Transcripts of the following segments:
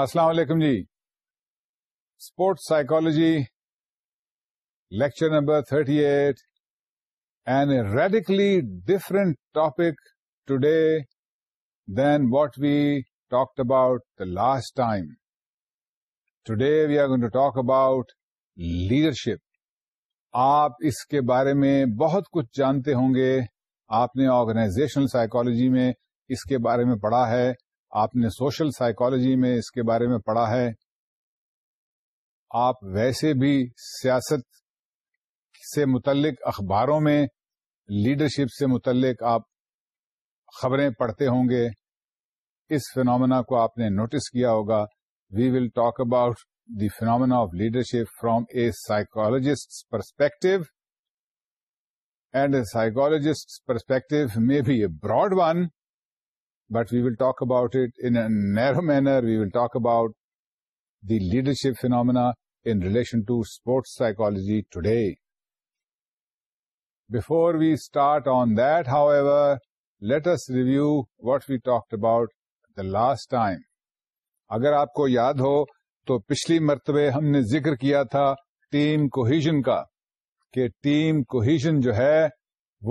السلام علیکم جی sports psychology lecture number thirty eight and radically different topic today then what we talk about the last time today we are going to talk about leadership آپ اس کے بارے میں بہت کچھ جانتے ہوں گے آپ نے آرگنائزیشنل سائیکولوجی میں اس کے بارے میں پڑھا ہے آپ نے سوشل سائیکالوجی میں اس کے بارے میں پڑھا ہے آپ ویسے بھی سیاست سے متعلق اخباروں میں لیڈرشپ سے متعلق آپ خبریں پڑھتے ہوں گے اس فینومنا کو آپ نے نوٹس کیا ہوگا we will talk about the phenomena of leadership from a psychologist perspective and a psychologist perspective maybe a broad one but we will talk about it in a narrow manner we will talk about the leadership phenomena in relation to sports psychology today before we start on that however latest review what we talk about the last time اگر آپ کو یاد ہو تو پچھلی مرتبہ ہم نے ذکر کیا تھا ٹیم کوہیژن کا کہ ٹیم کوہیژن جو ہے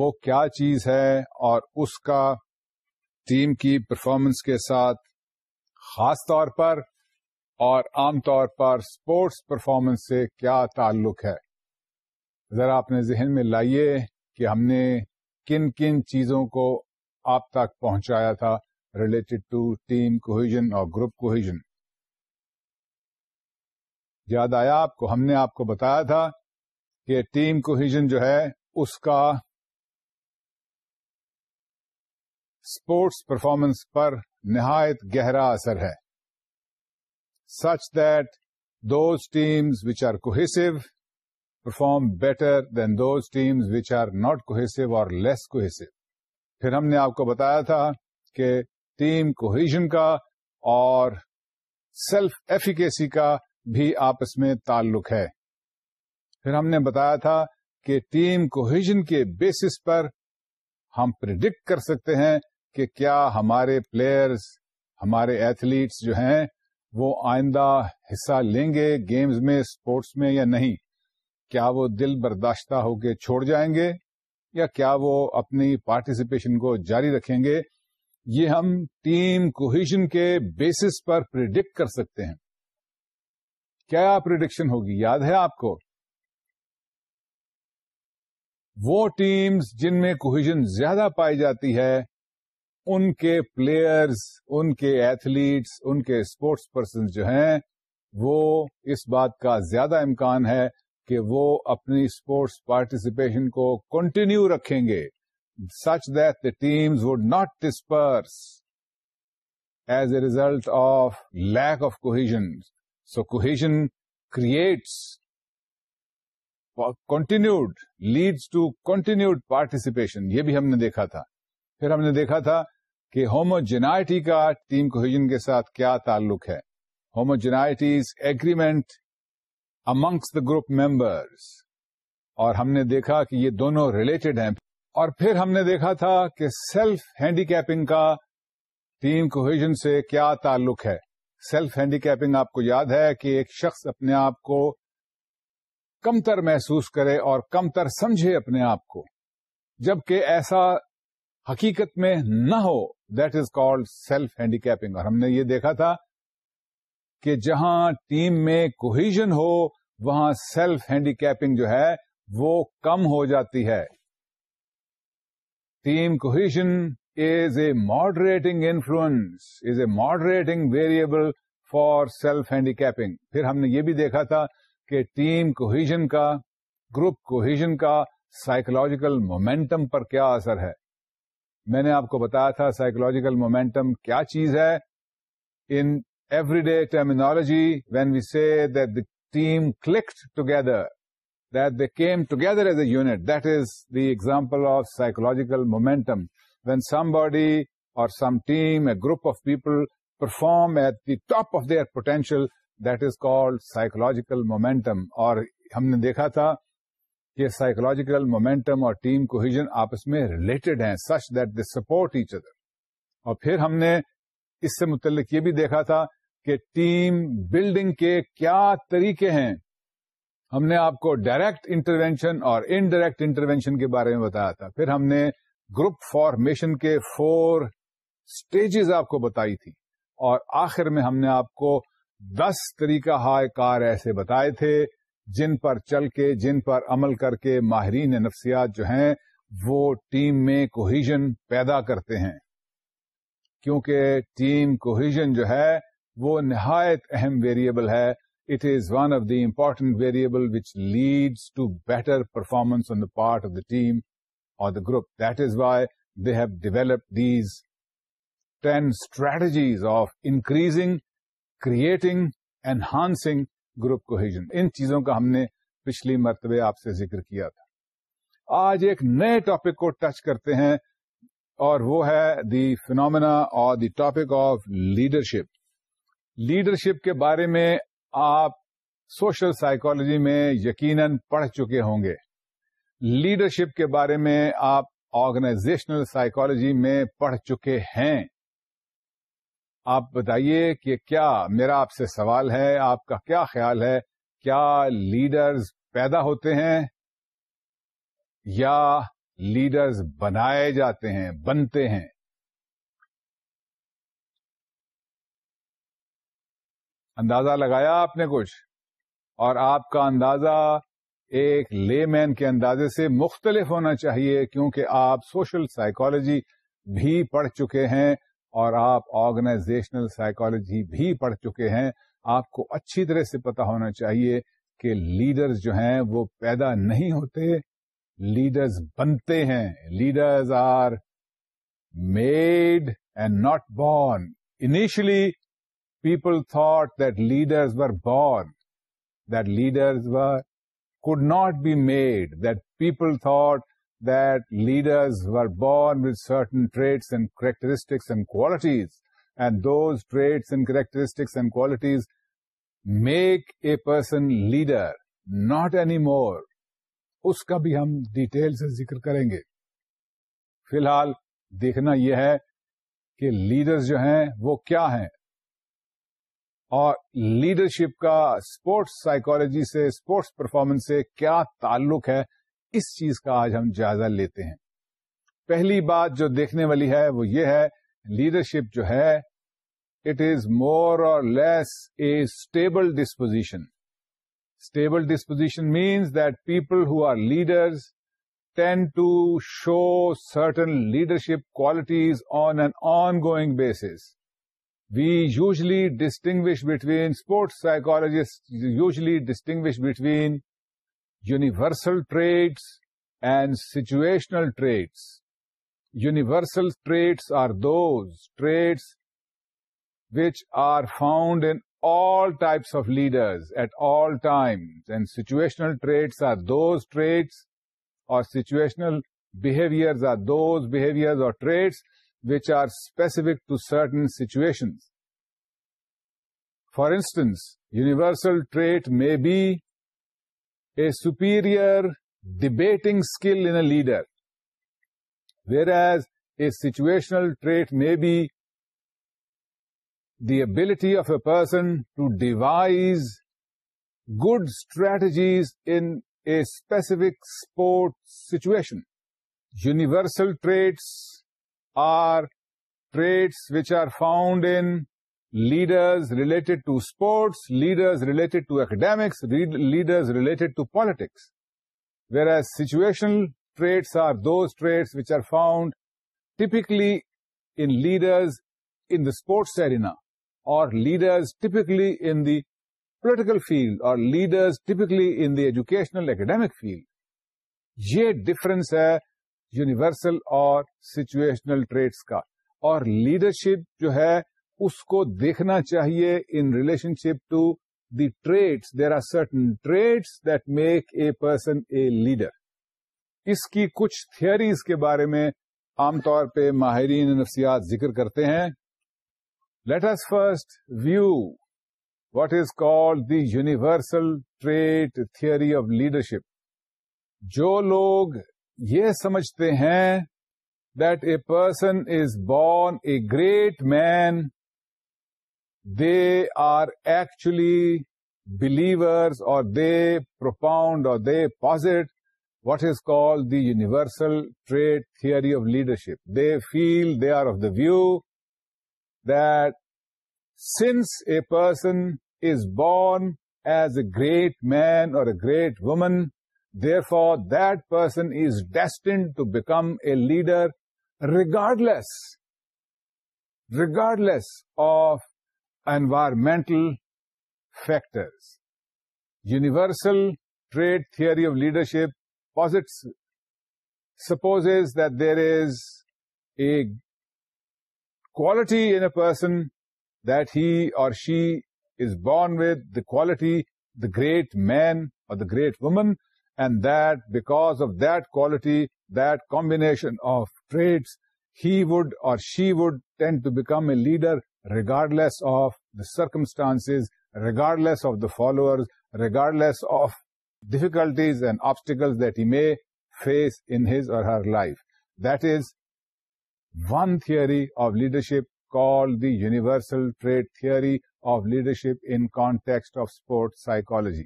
وہ کیا چیز ہے اور اس کا ٹیم کی پرفارمنس کے ساتھ خاص طور پر اور عام طور پر اسپورٹس پرفارمنس سے کیا تعلق ہے ذرا آپ نے ذہن میں لائیے کہ ہم نے کن کن چیزوں کو آپ تک پہنچایا تھا ریلیٹڈ ٹو ٹیم کوہیجن اور گروپ کوہیجن یاد آیا آپ کو ہم نے آپ کو بتایا تھا کہ ٹیم کوہیجن جو ہے اس کا اسپورٹس پرفارمنس پر نہایت گہرا اثر ہے such that those teams which are cohesive perform better than those teams which are not cohesive or less cohesive پھر ہم نے آپ کو بتایا تھا کہ ٹیم کوہیژن کا اور سیلف ایفیکیسی کا بھی آپس میں تعلق ہے پھر ہم نے بتایا تھا کہ ٹیم کوہیجن کے بیسس پر ہم پرڈکٹ کر سکتے ہیں کہ کیا ہمارے پلیئرز ہمارے ایتھلیٹس جو ہیں وہ آئندہ حصہ لیں گے گیمز میں اسپورٹس میں یا نہیں کیا وہ دل برداشتہ ہو کے چھوڑ جائیں گے یا کیا وہ اپنی پارٹیسپیشن کو جاری رکھیں گے یہ ہم ٹیم کوہیشن کے بیسس پر پرڈکٹ کر سکتے ہیں کیا پرڈکشن ہوگی یاد ہے آپ کو وہ ٹیمز جن میں کوہیجن زیادہ پائی جاتی ہے ان کے پلیئرز ان کے ایتھلیٹس ان کے اسپورٹس پرسن جو ہیں وہ اس بات کا زیادہ امکان ہے کہ وہ اپنی اسپورٹس پارٹیسپیشن کو کنٹینیو رکھیں گے such that the teams would not disperse as a result of lack of cohesion so cohesion creates continued leads to continued participation یہ بھی ہم نے دیکھا تھا پھر ہم نے دیکھا تھا کہ ہوموجناٹی کا ٹیم کوہیجن کے ساتھ کیا تعلق ہے homo is agreement amongst the group members اور ہم نے دیکھا کہ یہ دونوں ریلیٹڈ ہیں اور پھر ہم نے دیکھا تھا کہ سیلف ہینڈی کیپنگ کا ٹیم کوہیجن سے کیا تعلق ہے سیلف ہینڈی کیپنگ آپ کو یاد ہے کہ ایک شخص اپنے آپ کو کم تر محسوس کرے اور کم تر سمجھے اپنے آپ کو جبکہ ایسا حقیقت میں نہ ہو that is called self handicapping اور ہم نے یہ دیکھا تھا کہ جہاں ٹیم میں کوہیجن ہو وہاں سیلف ہینڈی کیپنگ جو ہے وہ کم ہو جاتی ہے team cohesion is a moderating influence is a moderating variable for self handicapping پھر ہم نے یہ بھی دیکھا تھا کہ ٹیم کوہیژن کا گروپ کوہیژن کا سائکولوجیکل مومینٹم پر کیا اثر ہے میں نے آپ کو بتایا تھا سائیکولوجیکل مومینٹم کیا چیز ہے in everyday terminology when we see that team clicked together that they came together as a unit that is the example of psychological momentum when somebody اور some team a group of people perform at the top of their potential that is called psychological momentum اور ہم نے دیکھا تھا کہ psychological momentum اور team cohesion آپس میں ریلیٹڈ ہیں such that they support each other اور پھر ہم نے اس سے متعلق یہ بھی دیکھا تھا کہ ٹیم بلڈنگ کے کیا طریقے ہیں ہم نے آپ کو ڈائریکٹ انٹروینشن اور انڈائریکٹ انٹروینشن کے بارے میں بتایا تھا پھر ہم نے گروپ فارمیشن کے فور اسٹیجز آپ کو بتائی تھی اور آخر میں ہم نے آپ کو دس طریقہ ہائے کار ایسے بتائے تھے جن پر چل کے جن پر عمل کر کے ماہرین نفسیات جو ہیں وہ ٹیم میں کوہیجن پیدا کرتے ہیں کیونکہ ٹیم کوہیجن جو ہے وہ نہایت اہم ویریبل ہے it is one of the important variable which leads to better performance on the part of the team or the group that is why they have develop these ten strategies of increasing creating enhancing group cohesion ان چیزوں کا ہم نے پچھلی مرتبہ آپ سے ذکر کیا تھا آج ایک نئے ٹاپک کو ٹچ کرتے ہیں اور وہ ہے the phenomena or the topic of leadership leadership کے بارے میں آپ سوشل سائیکالوجی میں یقیناً پڑھ چکے ہوں گے لیڈرشپ کے بارے میں آپ آرگنائزیشنل سائیکولوجی میں پڑھ چکے ہیں آپ بتائیے کہ کیا میرا آپ سے سوال ہے آپ کا کیا خیال ہے کیا لیڈرز پیدا ہوتے ہیں یا لیڈرز بنائے جاتے ہیں بنتے ہیں اندازہ لگایا آپ نے کچھ اور آپ کا اندازہ ایک لے مین کے اندازے سے مختلف ہونا چاہیے کیونکہ آپ سوشل سائیکالوجی بھی پڑھ چکے ہیں اور آپ آرگنائزیشنل سائیکالوجی بھی پڑھ چکے ہیں آپ کو اچھی طرح سے پتا ہونا چاہیے کہ لیڈرز جو ہیں وہ پیدا نہیں ہوتے لیڈرز بنتے ہیں leaders are made and not born initially people thought that leaders were born that leaders were could not be made that people thought that leaders were born with certain traits and characteristics and qualities and those traits and characteristics and qualities make a person leader, not anymore. اس کا بھی ہم detail سے ذکر کریں گے فی الحال دیکھنا یہ ہے کہ لیڈرز جو ہیں وہ کیا ہیں اور لیڈرشپ کا اسپورٹس سائیکالوجی سے اسپورٹس پرفارمنس سے کیا تعلق ہے اس چیز کا آج ہم جائزہ لیتے ہیں پہلی بات جو دیکھنے والی ہے وہ یہ ہے لیڈرشپ جو ہے it is more or less a stable disposition stable disposition means that people who are leaders tend to show certain leadership qualities on an ongoing basis we usually distinguish between sports psychologies usually distinguish between universal traits and situational traits universal traits are those traits which are found in all types of leaders at all times and situational traits are those traits or situational behaviors are those behaviors or traits which are specific to certain situations. For instance, universal trait may be a superior debating skill in a leader, whereas a situational trait may be the ability of a person to devise good strategies in a specific sport situation. Universal traits are traits which are found in leaders related to sports leaders related to academics leaders related to politics where situational traits are those traits which are found typically in leaders in the sports arena اور leaders typically in the political field اور leaders typically in the educational academic field یہ difference ہے universal اور situational traits کا اور leadership جو ہے اس کو دیکھنا چاہیے in relationship to the traits there are certain traits that make a person a leader اس کی کچھ تھیئریز کے بارے میں عام طور پہ ماہرین نفسیات ذکر کرتے ہیں let us first view what is called the universal trait theory of leadership جو لوگ یہ سمجھتے ہیں that a person is born a great man they are actually believers, or they propound or they posit what is called the universal trait theory of leadership. They feel, they are of the view that since a person is born as a great man or a great woman, therefore that person is destined to become a leader regardless of environmental factors. Universal trait theory of leadership supposes that there is a quality in a person that he or she is born with, the quality, the great man or the great woman, and that because of that quality, that combination of traits, he would or she would tend to become a leader regardless of the circumstance regardless of the follower regardless of difficulties and obstacle that he may face in his or her life that is one theory of leadership call the universal trait theory of leadership in context of sport psychology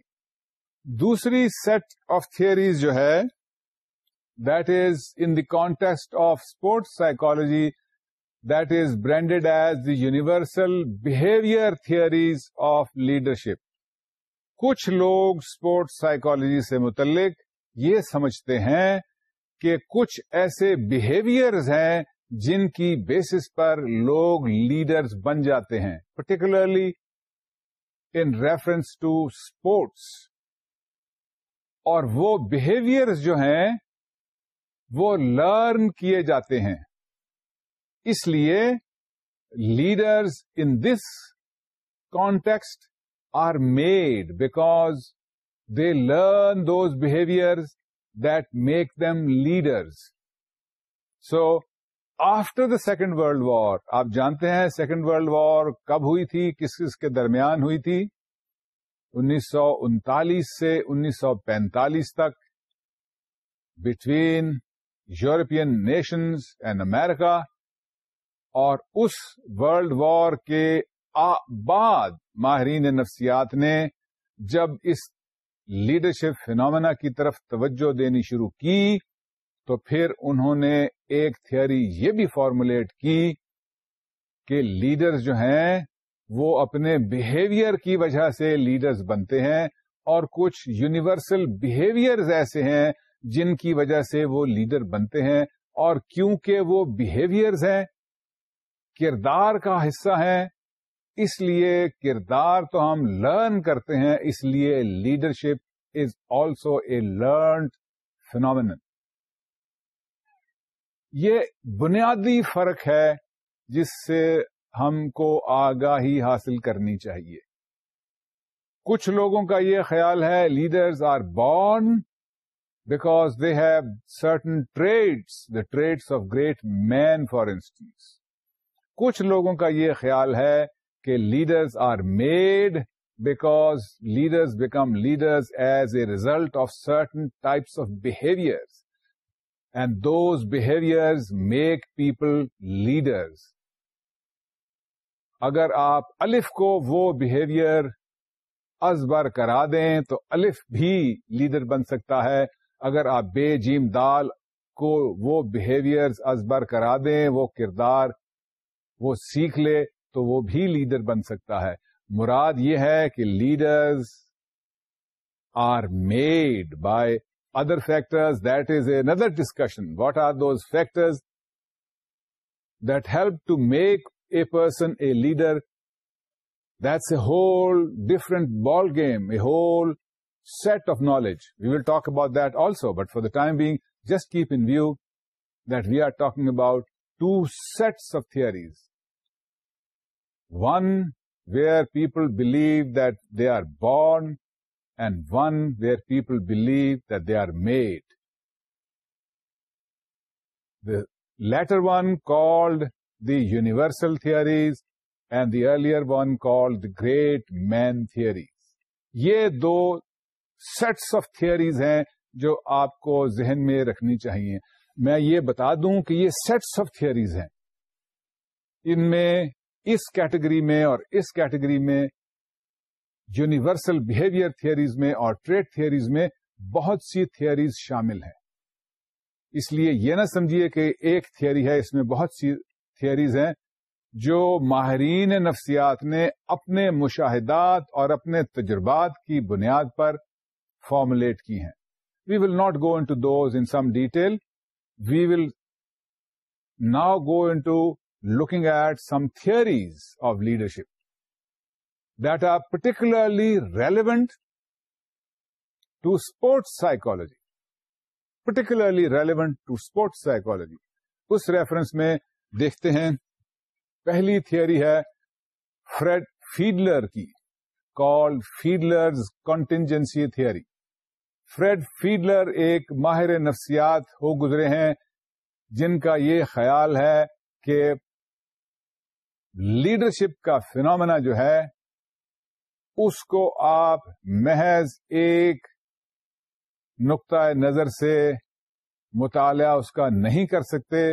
دوسری set of theories جو ہے that is in the context of sport psychology that is branded as the universal behaviour theories of leadership کچھ لوگ sports psychology سے متعلق یہ سمجھتے ہیں کہ کچھ ایسے بہیویئرز ہیں جن کی بیسس پر لوگ لیڈرس بن جاتے ہیں particularly in reference to sports اور وہ بہیویئرز جو ہیں وہ لرن کیے جاتے ہیں اس لیے leaders in this context are made because they learn those behaviours that make them leaders so after the second world war آپ جانتے ہیں سیکنڈ ورلڈ وار کب ہوئی تھی کس کس کے درمیان ہوئی تھی انیس سو انتالیس سے انیس سو پینتالیس تک between European nations and America اور اس ورلڈ وار کے بعد ماہرین نفسیات نے جب اس لیڈرشپ فینومنا کی طرف توجہ دینی شروع کی تو پھر انہوں نے ایک تھیوری یہ بھی فارمولیٹ کی کہ لیڈرز جو ہیں وہ اپنے بہیویئر کی وجہ سے لیڈرز بنتے ہیں اور کچھ یونیورسل بہیویئرز ایسے ہیں جن کی وجہ سے وہ لیڈر بنتے ہیں اور کیونکہ وہ بیہیویئرز ہیں کردار کا حصہ ہیں اس لیے کردار تو ہم لرن کرتے ہیں اس لیے leadership is also a learned phenomenon یہ بنیادی فرق ہے جس سے ہم کو آگاہی حاصل کرنی چاہیے کچھ لوگوں کا یہ خیال ہے leaders are born because they have certain traits the traits of great man for instance کچھ لوگوں کا یہ خیال ہے کہ leaders are made because leaders become leaders as a result of certain types of behaviour and those behaviours make people leaders اگر آپ الف کو وہ بہیویئر ازبر کرا دیں تو الف بھی لیڈر بن سکتا ہے اگر آپ بے جیم دال کو وہ بہیویئرز ازبر کرا دیں وہ کردار وہ سیکھ لے تو وہ بھی لیڈر بن سکتا ہے مراد یہ ہے کہ leaders are made by other factors that is another discussion what are those factors that help to make a person a leader that's a whole different ball game a whole set of knowledge we will talk about that also but for the time being just keep in view that we are talking about two sets of theories one where people believe that they are born and one where people believe they are made later one called the universal and and the earlier one the great man theories. یہ دو sets of theories ہیں جو آپ کو ذہن میں رکھنی چاہیے میں یہ بتا دوں کہ یہ سیٹس آف تھیئریز ہیں ان میں اس کیٹیگری میں اور اس کیٹیگری میں یونیورسل بہیویئر تھیئریز میں اور ٹریڈ تھیئریز میں بہت سی تھیوریز شامل ہیں اس لیے یہ نہ سمجھیے کہ ایک تھیئری ہے اس میں بہت سی تھیئریز ہیں جو ماہرین نفسیات نے اپنے مشاہدات اور اپنے تجربات کی بنیاد پر فارمولیٹ کی ہیں we will not go into those in some detail we will now go into looking at some theories of leadership that are particularly relevant to sports psychology particularly relevant to sports psychology اس reference میں دیکھتے ہیں پہلی theory ہے Fred Fiedler کی call Fiedler contingency theory Fred Fiedler ایک ماہر نفسیات ہو گزرے ہیں جن کا یہ خیال ہے کہ لیڈرشپ کا فینومنا جو ہے اس کو آپ محض ایک نقطۂ نظر سے مطالعہ اس کا نہیں کر سکتے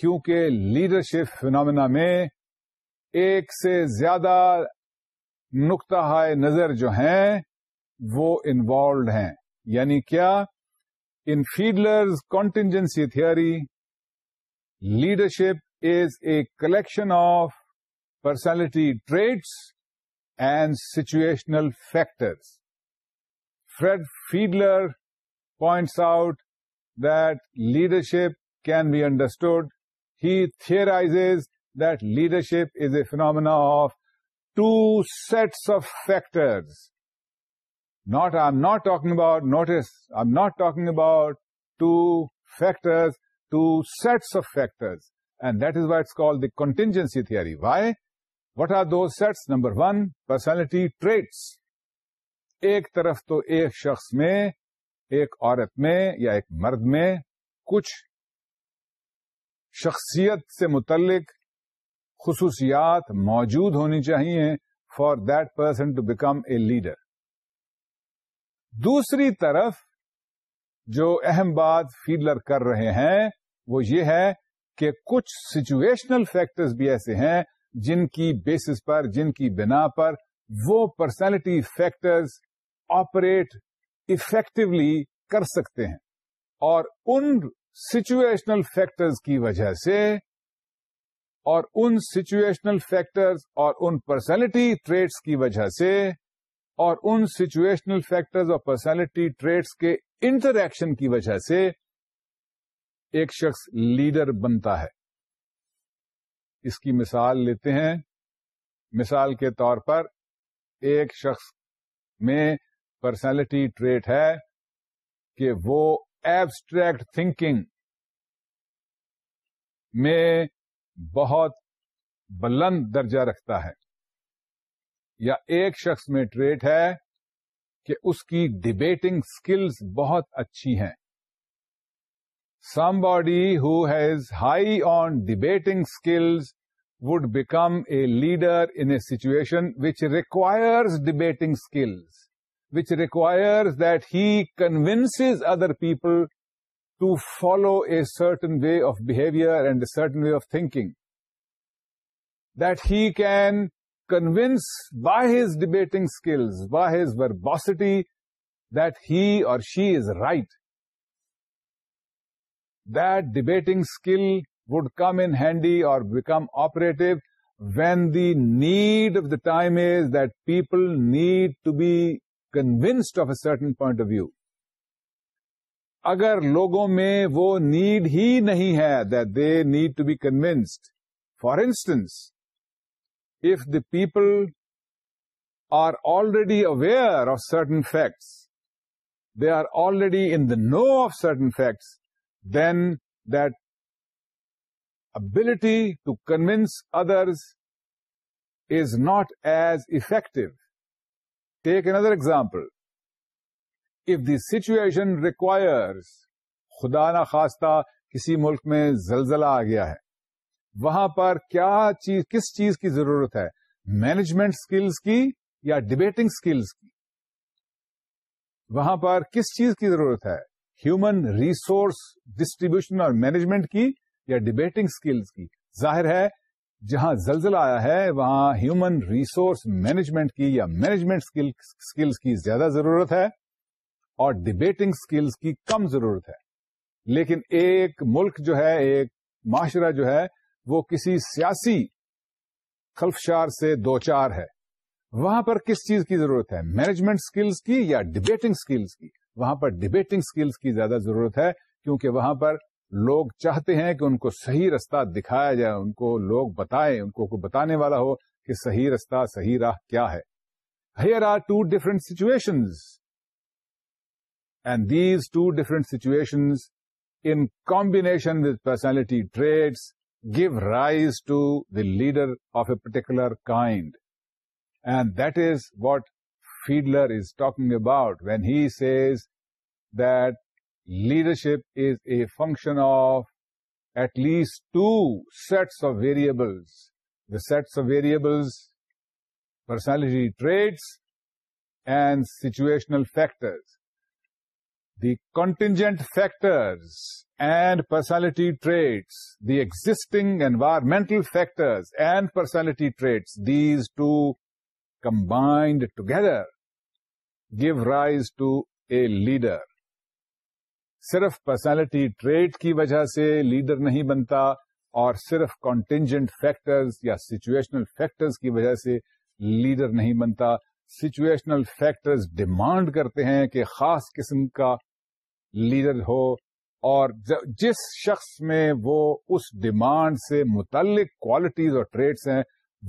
کیونکہ لیڈرشپ فینومنا میں ایک سے زیادہ نقطہ نظر جو ہیں وہ انوالوڈ ہیں یعنی کیا ان Fiedler's contingency theory leadership is a collection of personality traits, and situational factors. Fred Fiedler points out that leadership can be understood. He theorizes that leadership is a phenomena of two sets of factors. I'm not talking about two factors, two sets of factors. And that is why it's called the contingency theory. Why? What are two sets number one personality traits ایک طرف تو ایک شخص میں ایک عورت میں یا ایک مرد میں کچھ شخصیت سے متعلق خصوصیات موجود ہونی چاہیے for that person to become a leader دوسری طرف جو اہم بات فیڈلر کر رہے ہیں وہ یہ ہے کہ کچھ سچویشنل فیکٹرز بھی ایسے ہیں جن کی بیسس پر جن کی بنا پر وہ پرسنالٹی فیکٹرز آپریٹ افیکٹولی کر سکتے ہیں اور ان سچویشنل فیکٹرز کی وجہ سے اور ان سچویشنل فیکٹرز اور ان پرسنالٹی ٹریٹس کی وجہ سے اور ان سچویشنل فیکٹرز اور پرسنالٹی ٹریٹس کے انٹریکشن کی وجہ سے ایک شخص لیڈر بنتا ہے اس کی مثال لیتے ہیں مثال کے طور پر ایک شخص میں پرسنالٹی ٹریٹ ہے کہ وہ ایبسٹریکٹ تھنکنگ میں بہت بلند درجہ رکھتا ہے یا ایک شخص میں ٹریٹ ہے کہ اس کی ڈبیٹنگ سکلز بہت اچھی ہیں Somebody who is high on debating skills would become a leader in a situation which requires debating skills, which requires that he convinces other people to follow a certain way of behavior and a certain way of thinking. That he can convince by his debating skills, by his verbosity, that he or she is right. that debating skill would come in handy or become operative when the need of the time is that people need to be convinced of a certain point of view. اگر لوگوں میں وہ need ہی نہیں ہے they need to be convinced for instance if the people are already aware of certain facts they are already in the know of certain facts then that ability to convince others is not as effective. Take another example. If the situation requires خدا نہ خواستہ کسی ملک میں زلزلہ آ گیا ہے وہاں پر کیا چیز کس چیز کی ضرورت ہے مینجمنٹ سکلز کی یا ڈبیٹنگ سکلز کی وہاں پر کس چیز کی ضرورت ہے ہیومن ریسورس ڈسٹریبیوشن اور مینجمنٹ کی یا ڈبیٹنگ اسکلس کی ظاہر ہے جہاں زلزلہ آیا ہے وہاں ہیومن ریسورس مینجمنٹ کی یا مینجمنٹ اسکلس کی زیادہ ضرورت ہے اور ڈبیٹنگ اسکلس کی کم ضرورت ہے لیکن ایک ملک جو ہے ایک معاشرہ جو ہے وہ کسی سیاسی خلفشار سے دو چار ہے وہاں پر کس چیز کی ضرورت ہے مینجمنٹ اسکلس کی یا ڈبیٹنگ اسکلس کی وہاں پر ڈبیٹنگ اسکلس کی زیادہ ضرورت ہے کیونکہ وہاں پر لوگ چاہتے ہیں کہ ان کو صحیح رستہ دکھایا جائے ان کو لوگ بتائیں ان کو بتانے والا ہو کہ صحیح رستہ صحیح راہ کیا ہے here are two different situation and these two different situations in combination with personality traits give rise to leader of a particular kind and that is what Fiedler is talking about when he says that leadership is a function of at least two sets of variables. The sets of variables, personality traits and situational factors. The contingent factors and personality traits, the existing environmental factors and personality traits, these two combined together give rise to a leader صرف personality trait کی وجہ سے leader نہیں بنتا اور صرف contingent factors یا situational factors کی وجہ سے لیڈر نہیں بنتا سچویشنل فیکٹرز ڈیمانڈ کرتے ہیں کہ خاص قسم کا لیڈر ہو اور جس شخص میں وہ اس ڈیمانڈ سے متعلق کوالٹیز اور ٹریٹس ہیں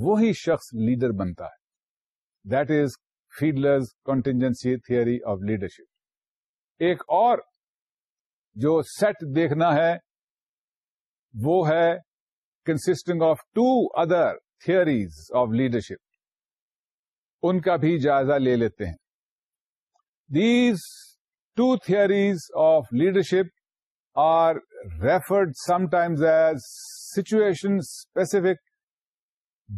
وہی شخص لیڈر بنتا ہے that is Fiedler's contingency theory of leadership ایک اور جو سیٹ دیکھنا ہے وہ ہے consisting of two other theories of leadership ان کا بھی جائزہ لے لیتے ہیں these two theories of leadership are referred sometimes as situation specific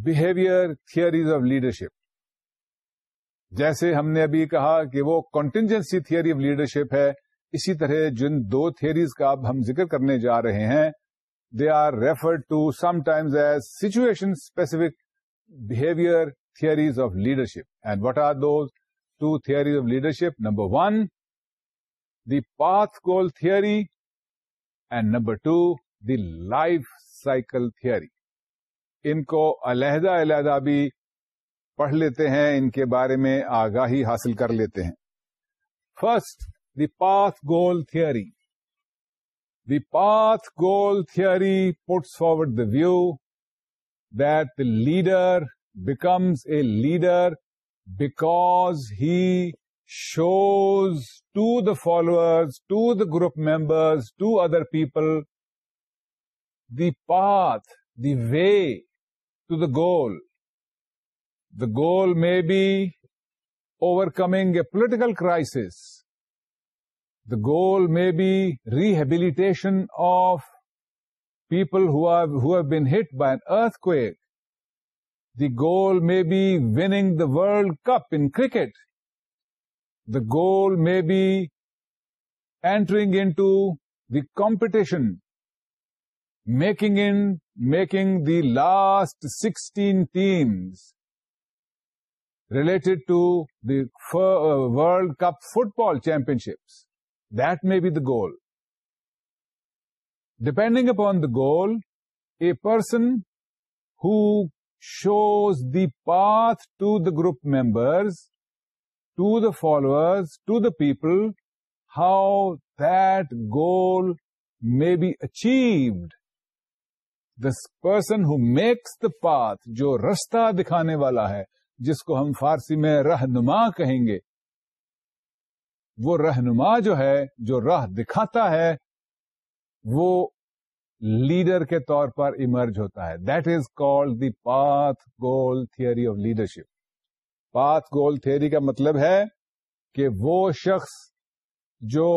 behaviour theories of leadership جیسے ہم نے ابھی کہا کہ وہ کنٹینجنسی تھیئری آف لیڈرشپ ہے اسی طرح جن دو تھیئریز کا اب ہم ذکر کرنے جا رہے ہیں they are referred to sometimes as situation specific behaviour theories of leadership and what are those two theories of leadership number one the path goal theory and number two the life cycle theory ان کو علیحدہ علیحدہ بھی پڑھ لیتے ہیں ان کے بارے میں آگاہی حاصل کر لیتے ہیں first the path goal theory the path goal theory puts forward the view that the leader becomes a leader because he shows to the followers to the group members to other people the path, the way to the goal The goal may be overcoming a political crisis. The goal may be rehabilitation of people who have been hit by an earthquake. The goal may be winning the World Cup in cricket. The goal may be entering into the competition, making the last 16 teams relative the world cup football championship that may be the goal depending upon the goal a person who's the path to the group member to the followers to the people how that goal may be achieved this person hacks the path جو رستہ دکھانے والا ہے جس کو ہم فارسی میں رہنما کہیں گے وہ رہنما جو ہے جو راہ دکھاتا ہے وہ لیڈر کے طور پر ایمرج ہوتا ہے that is call goal theory of leadership path goal theory کا مطلب ہے کہ وہ شخص جو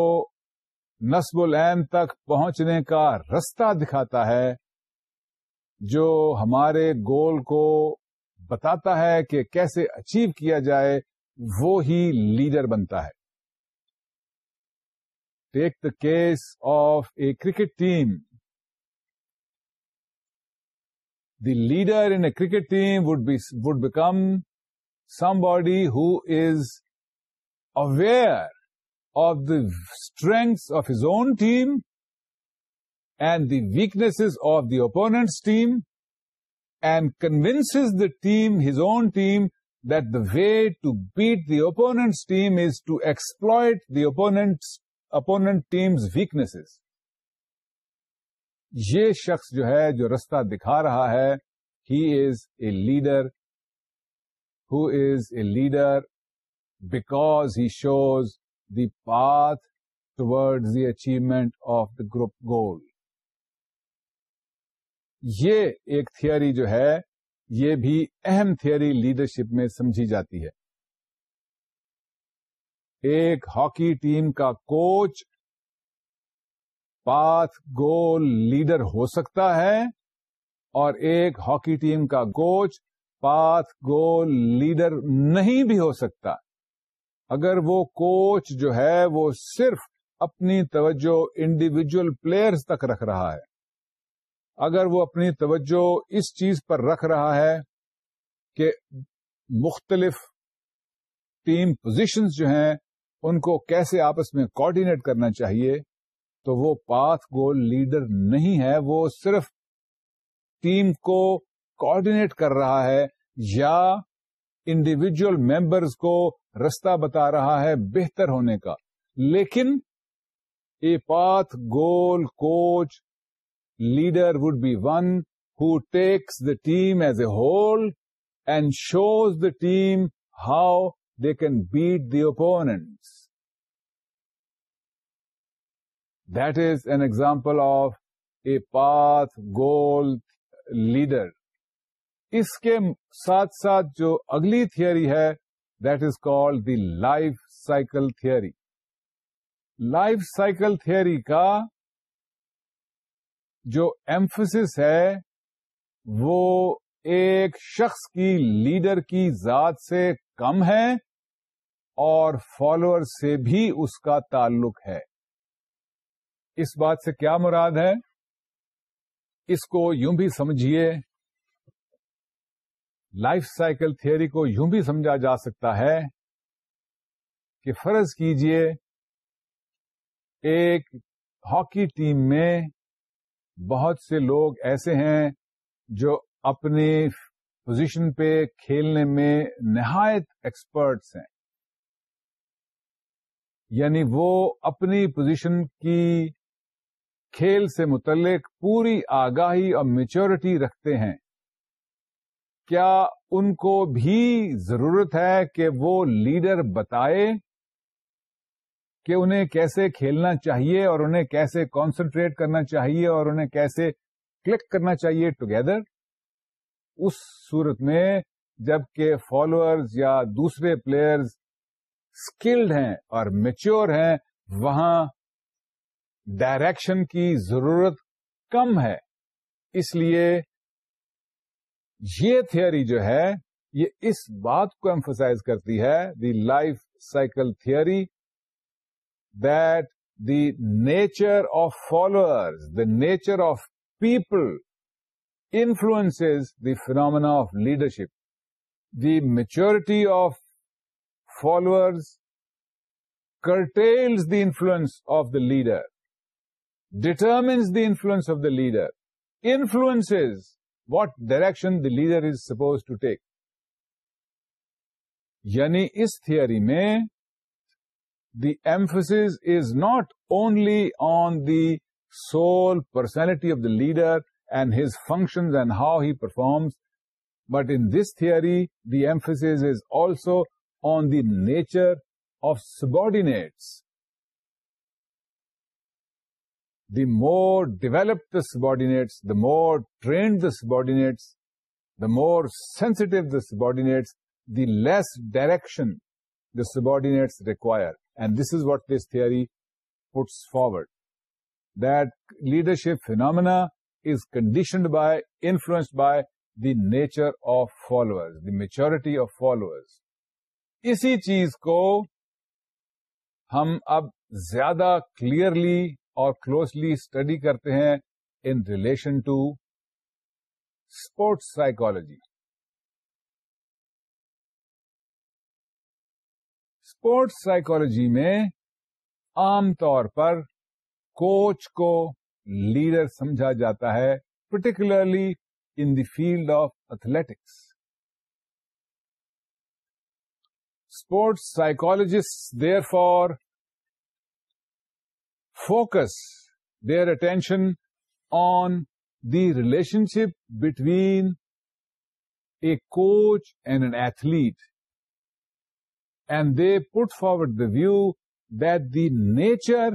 نصب العین تک پہنچنے کا رستہ دکھاتا ہے جو ہمارے گول کو بتاتا ہے کہ کیسے اچیو کیا جائے وہ ہی لیڈر بنتا ہے take the case of a cricket team the leader in a cricket team would be would become somebody who is aware of the strengths of his own team and the weakness of the opponents team and convince the team his own team that the way to beat the opponents team is to exploit the oppo opponent teams weakness یہ شخص جو ہے جو رستہ دکھا رہا ہے he is a leader he's a leader because he shows the path towards the achievement of the group goal یہ ایک تھیوری جو ہے یہ بھی اہم تھیوری لیڈرشپ میں سمجھی جاتی ہے ایک ہاکی ٹیم کا کوچ پاتھ گول لیڈر ہو سکتا ہے اور ایک ہاکی ٹیم کا کوچ پاتھ گول لیڈر نہیں بھی ہو سکتا اگر وہ کوچ جو ہے وہ صرف اپنی توجہ انڈیویجل پلیئرز تک رکھ رہا ہے اگر وہ اپنی توجہ اس چیز پر رکھ رہا ہے کہ مختلف ٹیم پوزیشنز جو ہیں ان کو کیسے آپس میں کوآڈینیٹ کرنا چاہیے تو وہ پاتھ گول لیڈر نہیں ہے وہ صرف ٹیم کو کوآڈینیٹ کر رہا ہے یا انڈیویجل ممبرز کو رستہ بتا رہا ہے بہتر ہونے کا لیکن a path goal coach leader would be one takes the team as a whole and shows the team how they can beat the opponents. That is an example of a path goal leader. اس کے ساتھ ساتھ جو اگلی theory ہے that is called the life cycle theory life cycle theory کا جو emphasis ہے وہ ایک شخص کی لیڈر کی ذات سے کم ہے اور فالوور سے بھی اس کا تعلق ہے اس بات سے کیا مراد ہے اس کو یوں بھی سمجھیے لائف سائیکل تھیوری کو یوں بھی سمجھا جا سکتا ہے کہ فرض کیجئے ایک ہاکی ٹیم میں بہت سے لوگ ایسے ہیں جو اپنی پوزیشن پہ کھیلنے میں نہایت ایکسپرٹس ہیں یعنی وہ اپنی پوزیشن کی کھیل سے متعلق پوری آگاہی اور میچورٹی رکھتے ہیں کیا ان کو بھی ضرورت ہے کہ وہ لیڈر بتائے کہ انہیں کیسے کھیلنا چاہیے اور انہیں کیسے کانسنٹریٹ کرنا چاہیے اور انہیں کیسے کلک کرنا چاہیے ٹوگیدر اس صورت میں جبکہ فالوئرز یا دوسرے پلیئرز اسکلڈ ہیں اور میچیور ہیں وہاں ڈائریکشن کی ضرورت کم ہے اس لیے یہ تھیوری جو ہے یہ اس بات کو ایمفوسائز کرتی ہے the life cycle theory the nature of followers the nature of people influence the phenomena of leadership the maturity of followers curtails the influence of the leader determines the influence of the leader influence what direction the leader is supposed to take یعنی اس theory میں the emphasis is not only on the sole personality of the leader and his functions and how he performs, but in this theory, the emphasis is also on the nature of subordinates. The more developed the subordinates, the more trained the subordinates, the more sensitive the subordinates, the less direction the subordinates require. And this is what this theory puts forward that leadership phenomena is conditioned by influenced by the nature of follower the maturity of follower اسی چیز کو ہم اب زیادہ clearly اور closely study کرتے ہیں in relation to sports psychology sports psychology میں عام طور پر کوچ کو لیڈر سمجھا جاتا ہے particularly in the field of athletics sports psychologist therefore focus their attention on the relationship between a coach and an athlete and the put forward the view that the nature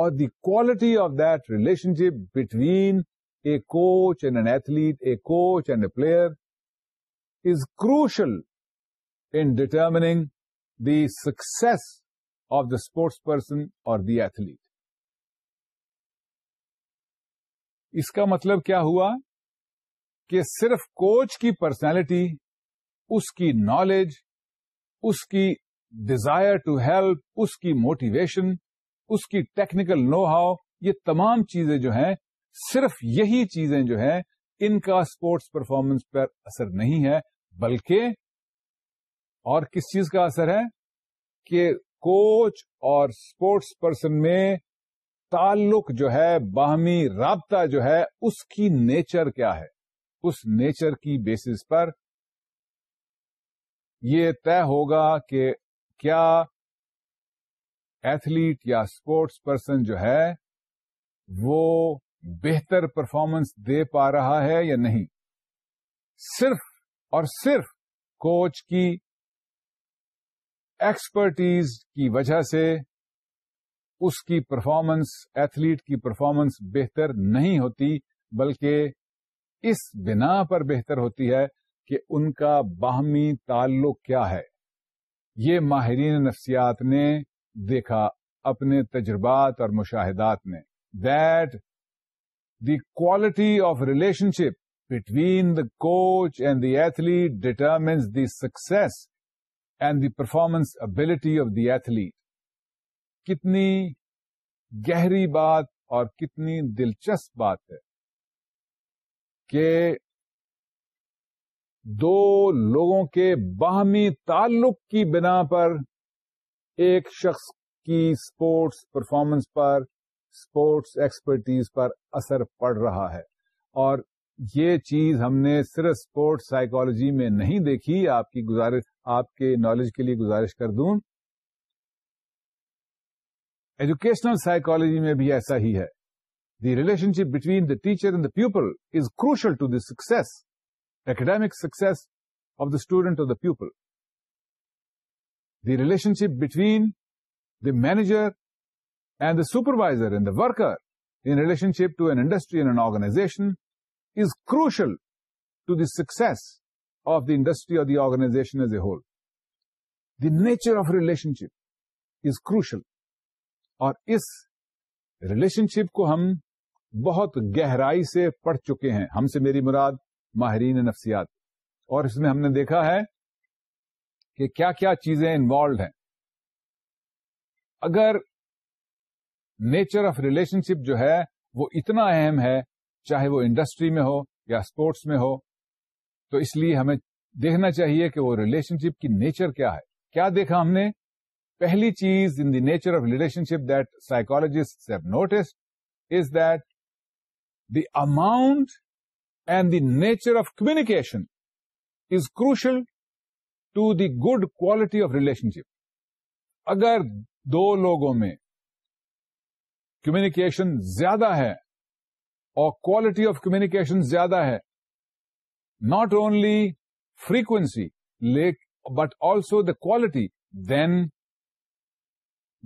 or the quality of that relationship between a coach and and athlete a coach and a player is crucial in determining the success of the sports person or the athlete اس کا مطلب کیا ہوا کہ صرف coach کی personality اس کی knowledge اس کی ڈیزائر ٹو ہیلپ اس کی موٹیویشن اس کی ٹیکنیکل نو ہاؤ یہ تمام چیزیں جو ہیں صرف یہی چیزیں جو ہیں ان کا اسپورٹس پرفارمنس پر اثر نہیں ہے بلکہ اور کس چیز کا اثر ہے کہ کوچ اور اسپورٹس پرسن میں تعلق جو ہے باہمی رابطہ جو ہے اس کی نیچر کیا ہے اس نیچر کی بیسس پر یہ طے ہوگا کہ کیا ایتھلیٹ یا اسپورٹس پرسن جو ہے وہ بہتر پرفارمنس دے پا رہا ہے یا نہیں صرف اور صرف کوچ کی ایکسپرٹیز کی وجہ سے اس کی پرفارمنس ایتھلیٹ کی پرفارمنس بہتر نہیں ہوتی بلکہ اس بنا پر بہتر ہوتی ہے کہ ان کا باہمی تعلق کیا ہے یہ ماہرین نفسیات نے دیکھا اپنے تجربات اور مشاہدات نے that the quality of relationship between the coach and the athlete determines the success and the performance ability of the athlete کتنی گہری بات اور کتنی دلچسپ بات ہے کہ دو لوگوں کے باہمی تعلق کی بنا پر ایک شخص کی اسپورٹس پرفارمنس پر اسپورٹس ایکسپرٹیز پر اثر پڑ رہا ہے اور یہ چیز ہم نے صرف اسپورٹس سائیکالوجی میں نہیں دیکھی آپ کی گزارش آپ کے نالج کے لیے گزارش کر دوں ایجوکیشنل سائیکالوجی میں بھی ایسا ہی ہے the relationship between the teacher and the people is crucial to this success success of of the student of the people the relationship between and manager and the supervisor and the relationship ship to an industry and an organization is crucial to the success of industry industry organization organization a whole the nature of relationship is crucial اور اس relation شپ کو ہم بہت گہرائی سے پڑھ چکے ہیں ہم سے میری مراد ماہرین نفسیات اور اس میں ہم نے دیکھا ہے کہ کیا کیا چیزیں انوالوڈ ہیں اگر نیچر آف ریلیشن شپ جو ہے وہ اتنا اہم ہے چاہے وہ انڈسٹری میں ہو یا اسپورٹس میں ہو تو اس لیے ہمیں دیکھنا چاہیے کہ وہ ریلیشن شپ کی نیچر کیا ہے کیا دیکھا ہم نے پہلی چیز in the nature of relationship that have notice is that the amount and the nature of communication is crucial to the good quality of relationship اگر دو لوگوں میں کمیکیشن زیادہ ہے اور کوالٹی آف کمیکیشن زیادہ ہے not only frequency but also the quality then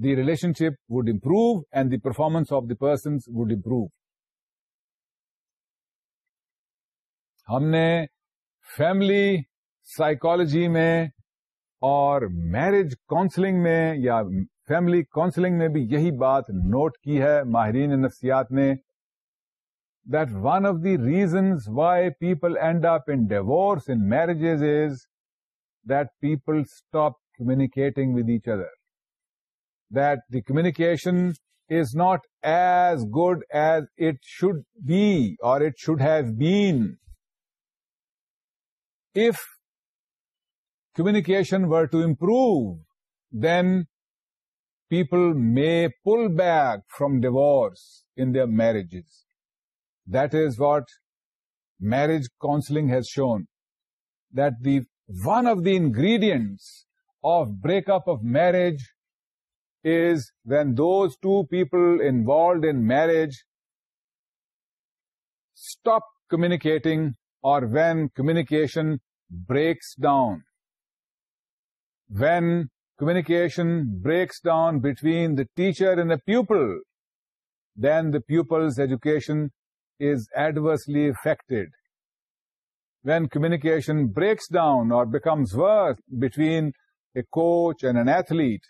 the relationship would improve and the performance of the person would improve ہم نے فیملی سائیکالوجی میں اور میرج کاؤنسلنگ میں یا فیملی کاؤنسلنگ میں بھی یہی بات نوٹ کی ہے ماہرین نفسیات نے that one of the reasons why people end up in divorce in marriages is that people stop communicating with each other that the communication is not as good as it should be or it should have been if communication were to improve, then people may pull back from divorce in their marriages. That is what marriage counseling has shown, that one of the ingredients of breakup of marriage is when those two people involved in marriage stop communicating or when communication breaks down. When communication breaks down between the teacher and the pupil, then the pupil's education is adversely affected. When communication breaks down or becomes worse between a coach and an athlete,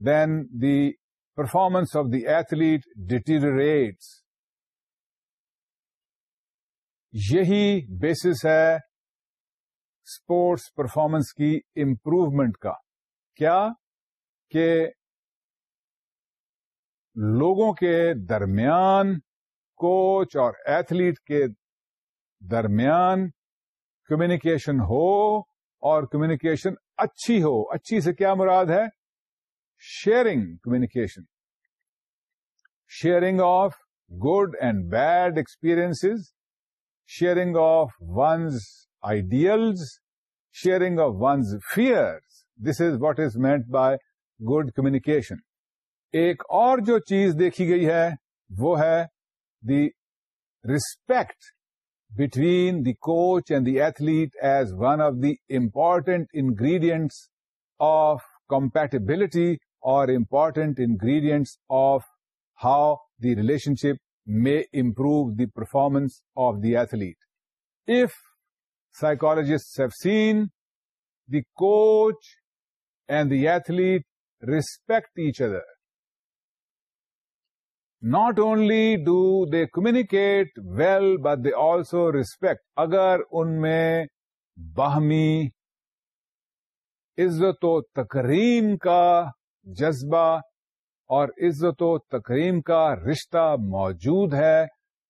then the performance of the athlete deteriorates. یہی basis ہے sports performance کی improvement کا کیا کہ لوگوں کے درمیان کوچ اور ایتھلیٹ کے درمیان کمیونیکیشن ہو اور کمیونیکیشن اچھی ہو اچھی سے کیا مراد ہے sharing communication sharing of good and bad experience sharing of one's ideals sharing of one's fears this is what is meant by good communication ایک اور جو چیز دیکھی گئی ہے وہ ہے the respect between the coach and the athlete as one of the important ingredients of compatibility or important ingredients of how the relationship may improve the performance of the athlete. If psychologists have seen the coach and the athlete respect each other, not only do they communicate well, but they also respect. اگر ان میں باہمی عزت و تکریم کا جذبہ اور عزت و تکریم کا رشتہ موجود ہے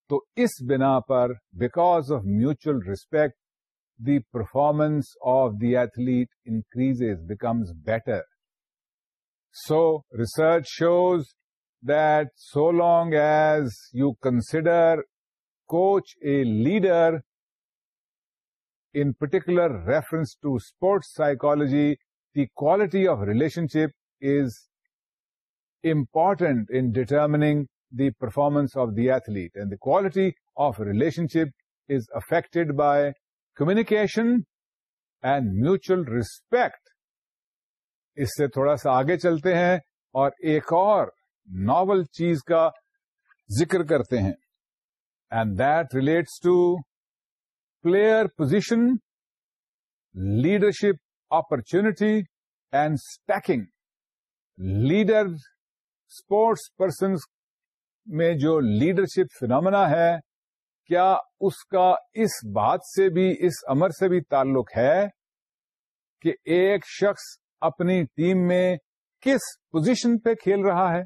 تو اس بنا پر because of mutual respect the performance of the athlete increase becomes better so research shows that so long as you consider coach a leader in particular reference sports psychology the quality of relationship is important in determining the performance of the athlete and the quality of relationship is affected by communication and mutual respect. اس سے تھوڑا سا آگے چلتے ہیں اور ایک اور ناول چیز کا ذکر کرتے ہیں and that relates to player position leadership opportunity and stacking leader sports persons میں جو لیڈرشپ فنامنا ہے کیا اس کا اس بات سے بھی اس امر سے بھی تعلق ہے کہ ایک شخص اپنی ٹیم میں کس پوزیشن پہ کھیل رہا ہے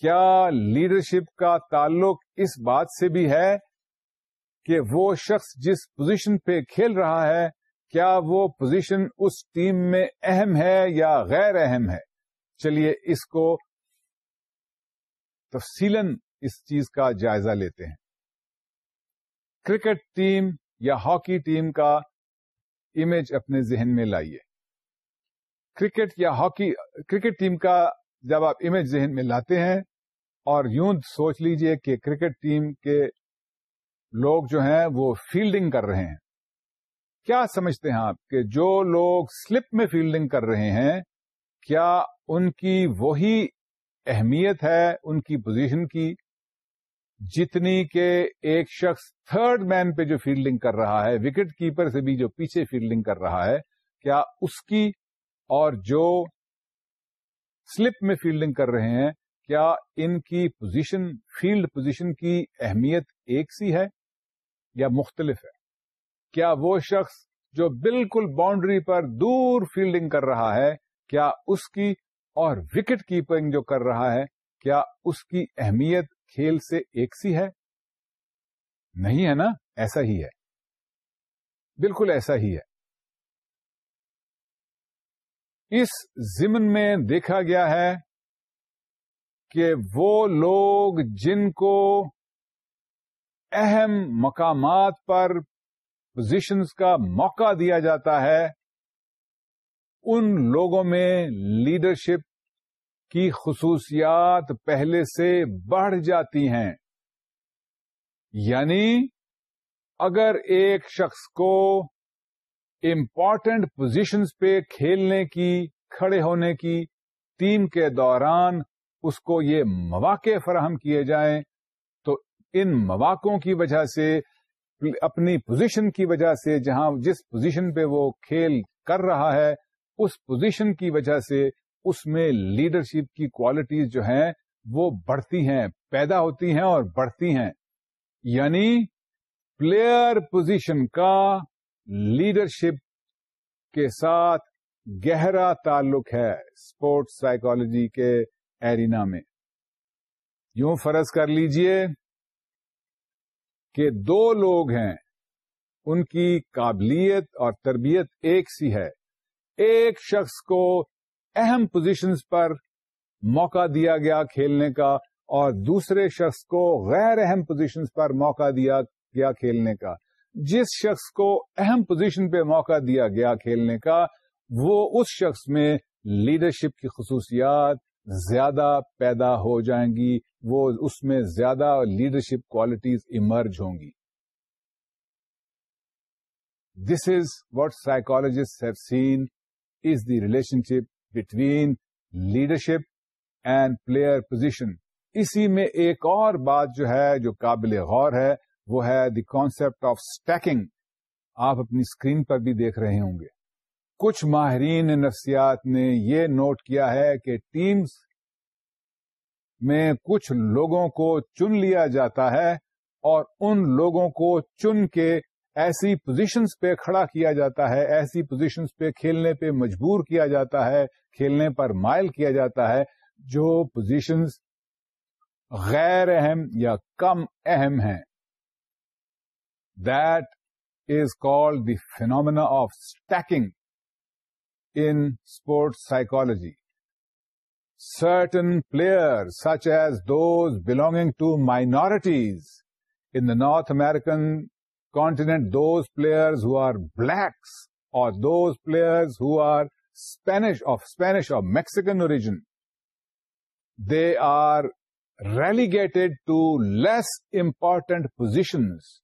کیا لیڈرشپ کا تعلق اس بات سے بھی ہے کہ وہ شخص جس پوزیشن پہ کھیل رہا ہے کیا وہ پوزیشن اس ٹیم میں اہم ہے یا غیر اہم ہے چلیے اس کو تفصیل اس چیز کا جائزہ لیتے ہیں کرکٹ ٹیم یا ہاکی ٹیم کا امیج اپنے ذہن میں لائیے کرکٹ یا ہاکی کرکٹ ٹیم کا جب آپ امیج ذہن میں لاتے ہیں اور یوں سوچ لیجئے کہ کرکٹ ٹیم کے لوگ جو ہیں وہ فیلڈنگ کر رہے ہیں کیا سمجھتے ہیں آپ کہ جو لوگ سلپ میں فیلڈنگ کر رہے ہیں کیا ان کی وہی اہمیت ہے ان کی پوزیشن کی جتنی کہ ایک شخص تھرڈ مین پہ جو فیلڈنگ کر رہا ہے وکٹ کیپر سے بھی جو پیچھے فیلڈنگ کر رہا ہے کیا اس کی اور جو سلپ میں فیلڈنگ کر رہے ہیں کیا ان کی پوزیشن فیلڈ پوزیشن کی اہمیت ایک سی ہے یا مختلف ہے کیا وہ شخص جو بالکل باؤنڈری پر دور فیلڈنگ کر رہا ہے کیا اس کی اور وکٹ کیپنگ جو کر رہا ہے کیا اس کی اہمیت کھیل سے ایک سی ہے نہیں ہے نا ایسا ہی ہے بالکل ایسا ہی ہے اس زمن میں دیکھا گیا ہے کہ وہ لوگ جن کو اہم مقامات پر پوزیشنز کا موقع دیا جاتا ہے ان لوگوں میں لیڈرشپ کی خصوصیات پہلے سے بڑھ جاتی ہیں یعنی اگر ایک شخص کو امپورٹنٹ پوزیشنز پہ کھیلنے کی کھڑے ہونے کی ٹیم کے دوران اس کو یہ مواقع فراہم کیے جائیں تو ان مواقع کی وجہ سے اپنی پوزیشن کی وجہ سے جہاں جس پوزیشن پہ وہ کھیل کر رہا ہے اس پوزیشن کی وجہ سے اس میں لیڈرشپ کی کوالٹیز جو ہیں وہ بڑھتی ہیں پیدا ہوتی ہیں اور بڑھتی ہیں یعنی پلیئر پوزیشن کا لیڈرشپ کے ساتھ گہرا تعلق ہے اسپورٹس سائیکالوجی کے ایرینا میں یوں فرض کر لیجئے کہ دو لوگ ہیں ان کی قابلیت اور تربیت ایک سی ہے ایک شخص کو اہم پوزیشنز پر موقع دیا گیا کھیلنے کا اور دوسرے شخص کو غیر اہم پوزیشنز پر موقع دیا گیا کھیلنے کا جس شخص کو اہم پوزیشن پہ موقع دیا گیا کھیلنے کا وہ اس شخص میں لیڈرشپ کی خصوصیات زیادہ پیدا ہو جائیں گی وہ اس میں زیادہ لیڈرشپ کوالٹیز ایمرج ہوں گی this is what psychologist have seen the between leadership and player position اسی میں ایک اور بات جو ہے جو قابل غور ہے وہ ہے دی کانسیپٹ آف اسٹیکنگ آپ اپنی اسکرین پر بھی دیکھ رہے ہوں گے کچھ ماہرین نفسیات نے یہ نوٹ کیا ہے کہ ٹیمز میں کچھ لوگوں کو چن لیا جاتا ہے اور ان لوگوں کو چن کے ایسی پوزیشنس پہ کھڑا کیا جاتا ہے ایسی پوزیشنس پہ کھیلنے پہ مجبور کیا جاتا ہے کھیلنے پر مائل کیا جاتا ہے جو پوزیشنز غیر اہم یا کم اہم ہیں that is called the phenomena of stacking in sports psychology certain player such as those belonging to minorities in the North American continent, those players who are blacks or those players who are Spanish or Mexican origin, they are relegated to less important positions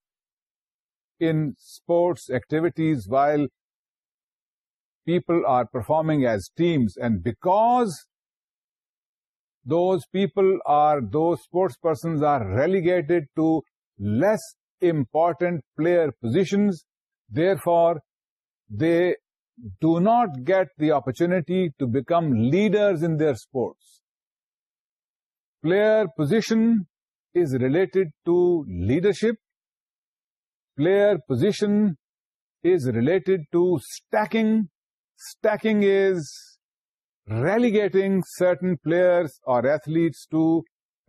in sports activities while people are performing as teams. And because those sports persons are relegated to less important player positions. Therefore, they do not get the opportunity to become leaders in their sports. Player position is related to leadership. Player position is related to stacking. Stacking is relegating certain players or athletes to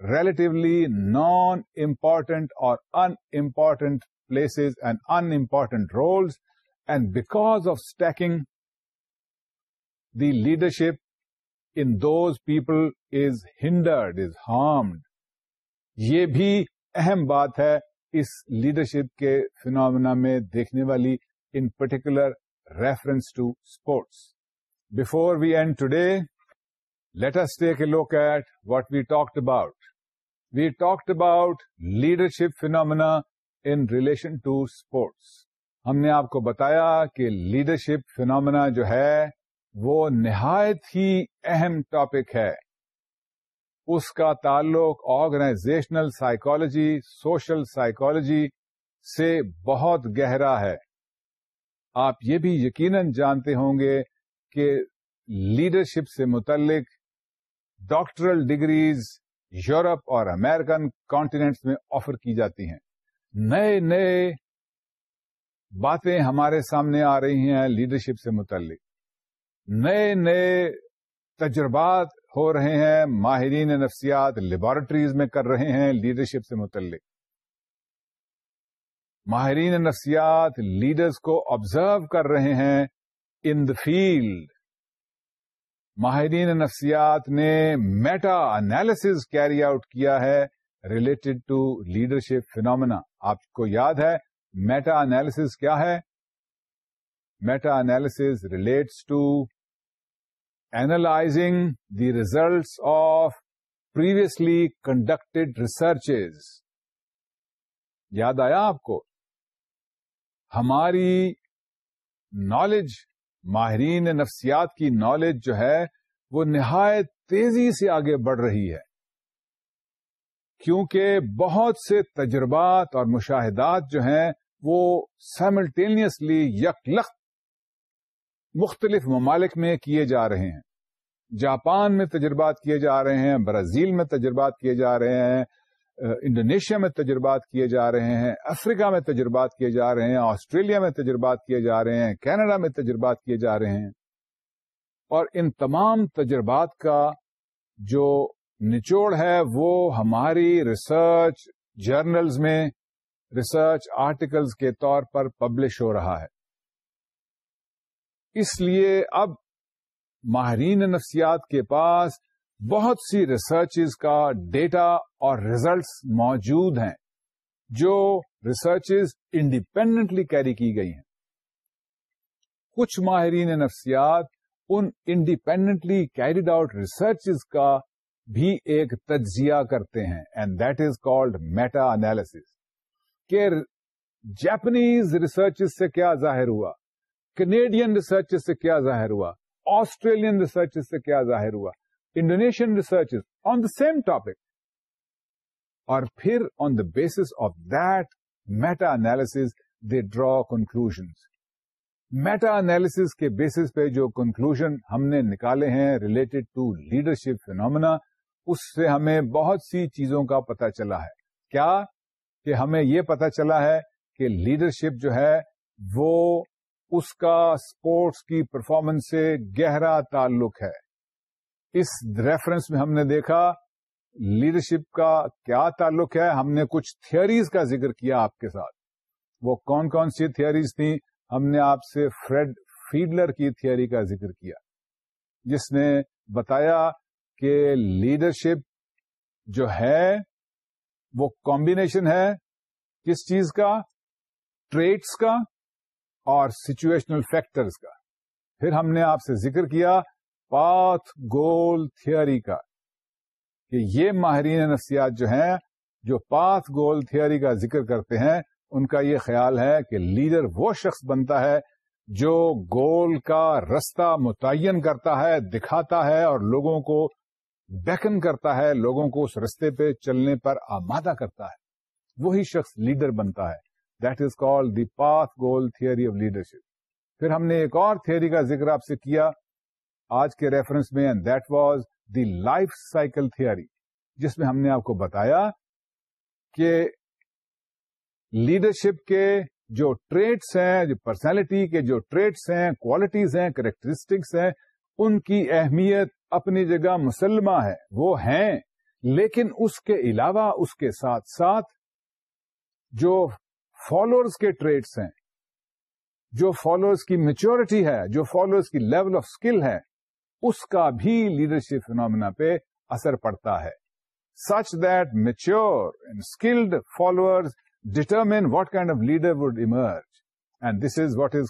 relatively non important or places places and roles roles and because of stacking leadership in those people is hindered, is harmed یہ بھی اہم بات ہے اس leadership کے phenomena میں دیکھنے والی in particular reference to sports before we end today us take look at what we talked about we talked about about leadership phenomena in relation to sports ہم نے آپ کو بتایا کہ leadership phenomena فینومنا جو ہے وہ نہایت ہی اہم ٹاپک ہے اس کا تعلق آرگنائزیشنل psychology, سوشل psychology سے بہت گہرا ہے آپ یہ بھی یقیناً جانتے ہوں گے کہ لیڈرشپ سے متعلق ڈاکٹرل ڈگریز یورپ اور امیرکن کانٹینٹس میں آفر کی جاتی ہیں نئے نئے باتیں ہمارے سامنے آ رہی ہیں لیڈرشپ سے متعلق نئے نئے تجربات ہو رہے ہیں ماہرین نفسیات لیبارٹریز میں کر رہے ہیں لیڈرشپ سے متعلق ماہرین نفسیات لیڈرز کو آبزرو کر رہے ہیں ان دا فیلڈ ماہرین نفسیات نے میٹا انالس کیری آؤٹ کیا ہے ریلیٹڈ ٹو لیڈرشپ فینومنا آپ کو یاد ہے میٹا انالس کیا ہے meta analysis relates to analysing the results of previously conducted research یاد آیا آپ کو ہماری نالج ماہرین نفسیات کی نالج جو ہے وہ نہایت تیزی سے آگے بڑھ رہی ہے کیونکہ بہت سے تجربات اور مشاہدات جو ہیں وہ سائملٹینیسلی یکلخت مختلف ممالک میں کیے جا رہے ہیں جاپان میں تجربات کیے جا رہے ہیں برازیل میں تجربات کیے جا رہے ہیں انڈونیشیا میں تجربات کیے جا رہے ہیں افریقہ میں تجربات کیے جا رہے ہیں آسٹریلیا میں تجربات کیے جا رہے ہیں کینیڈا میں تجربات کیے جا رہے ہیں اور ان تمام تجربات کا جو نچوڑ ہے وہ ہماری ریسرچ جرنلز میں ریسرچ آرٹیکلز کے طور پر پبلش ہو رہا ہے اس لیے اب ماہرین نفسیات کے پاس بہت سی ریسرچ کا ڈیٹا اور ریزلٹس موجود ہیں جو ریسرچ انڈیپینڈنٹلی کیری کی گئی ہیں کچھ ماہرین نفسیات ان انڈیپینڈنٹلی کیریڈ آؤٹ ریسرچ کا بھی ایک تجزیہ کرتے ہیں and that is called meta analysis کہ جاپنیز ریسرچ سے کیا ظاہر ہوا کینیڈین ریسرچ سے کیا ظاہر ہوا آسٹریلین ریسرچ سے کیا ظاہر ہوا Indonesian researches on the same topic اور پھر on the basis of that meta analysis they draw conclusions meta analysis کے بیسس پہ جو کنکلوژ ہم نے نکالے ہیں ریلیٹڈ ٹو لیڈرشپ فینومنا اس سے ہمیں بہت سی چیزوں کا پتا چلا ہے کیا کہ ہمیں یہ پتا چلا ہے کہ لیڈرشپ جو ہے وہ اس کا اسپورٹس کی پرفارمنس سے گہرا تعلق ہے اس ریفرنس میں ہم نے دیکھا لیڈرشپ کا کیا تعلق ہے ہم نے کچھ تھوریز کا ذکر کیا آپ کے ساتھ وہ کون کون سی تھوریز تھیں ہم نے آپ سے فریڈ فیڈلر کی تھیئری کا ذکر کیا جس نے بتایا کہ لیڈرشپ جو ہے وہ کمبینیشن ہے کس چیز کا ٹریٹس کا اور سچویشنل فیکٹرز کا پھر ہم نے آپ سے ذکر کیا پاتھ گول تھیوری کا کہ یہ ماہرین نفسیات جو ہیں جو پاتھ گول تھیوری کا ذکر کرتے ہیں ان کا یہ خیال ہے کہ لیڈر وہ شخص بنتا ہے جو گول کا رستہ متعین کرتا ہے دکھاتا ہے اور لوگوں کو بیکن کرتا ہے لوگوں کو اس رستے پہ چلنے پر آمادہ کرتا ہے وہی شخص لیڈر بنتا ہے that is call the path goal theory of leadership پھر ہم نے ایک اور تھیوری کا ذکر آپ سے کیا آج کے ریفرنس میں and that was the life cycle theory جس میں ہم نے آپ کو بتایا کہ لیڈرشپ کے جو ٹریٹس ہیں جو پرسنالٹی کے جو ٹریٹس ہیں کوالٹیز ہیں کریکٹرسٹکس ہیں ان کی اہمیت اپنی جگہ مسلمہ ہے وہ ہیں لیکن اس کے علاوہ اس کے ساتھ ساتھ جو فالوئرس کے ٹریٹس ہیں جو فالوئرس کی میچورٹی ہے جو فالوئرس کی لیول آف اسکل ہے اس کا بھی لیڈرشپ فینومنا پہ اثر پڑتا ہے such that mature and skilled followers determine what kind of leader would emerge and this is what is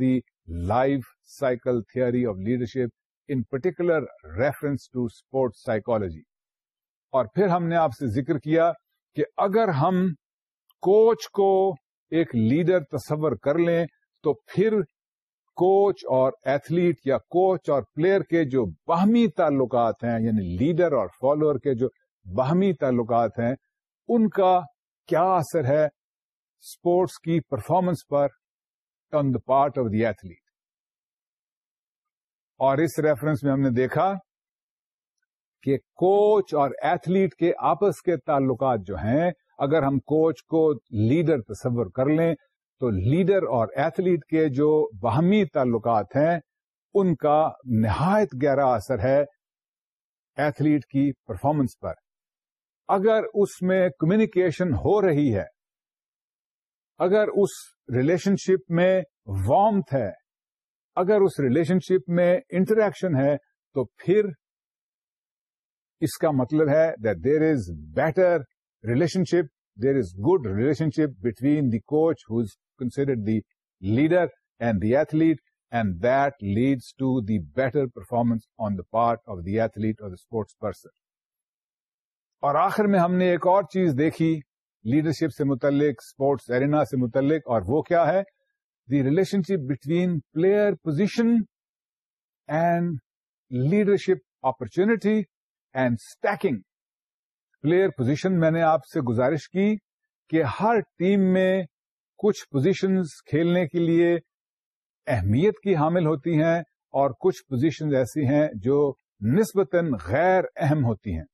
the life cycle theory of leadership in particular reference to sports psychology اور پھر ہم نے آپ سے ذکر کیا کہ اگر ہم کوچ کو ایک لیڈر تصور کر لیں تو پھر کوچ اور ایتھلیٹ یا کوچ اور پلیئر کے جو باہمی تعلقات ہیں یعنی لیڈر اور فالوور کے جو باہمی تعلقات ہیں ان کا کیا اثر ہے اسپورٹس کی performance per on the part of the athlete اور اس ریفرنس میں ہم نے دیکھا کہ کوچ اور ایتھلیٹ کے آپس کے تعلقات جو ہیں اگر ہم کوچ کو لیڈر تصور کر لیں تو لیڈر اور ایتھلیٹ کے جو باہمی تعلقات ہیں ان کا نہایت گہرا اثر ہے ایتھلیٹ کی پرفارمنس پر اگر اس میں کمیونیکیشن ہو رہی ہے اگر اس ریلیشن شپ میں وارمتھ ہے اگر اس ریلیشن شپ میں انٹریکشن ہے تو پھر اس کا مطلب ہے there is better relationship there is good relationship between the coach who's leader ایتھٹ and leads to the better performance on the part of the athlete or sports person اور آخر میں ہم نے ایک اور چیز دیکھی لیڈرشپ سے متعلق اسپورٹس ایرینا سے متعلق اور وہ کیا ہے the relationship between player position and leadership opportunity and stacking player position میں نے آپ سے گزارش کی کہ ہر ٹیم میں کچھ پوزیشنز کھیلنے کے لیے اہمیت کی حامل ہوتی ہیں اور کچھ پوزیشنز ایسی ہیں جو نسبتاً غیر اہم ہوتی ہیں